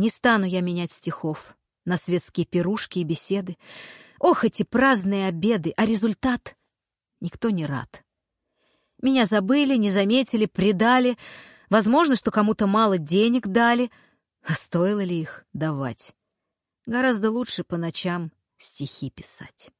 Не стану я менять стихов на светские пирушки и беседы. Ох, эти праздные обеды, а результат никто не рад. Меня забыли, не заметили, предали. Возможно, что кому-то мало денег дали. А стоило ли их давать? Гораздо лучше по ночам стихи писать.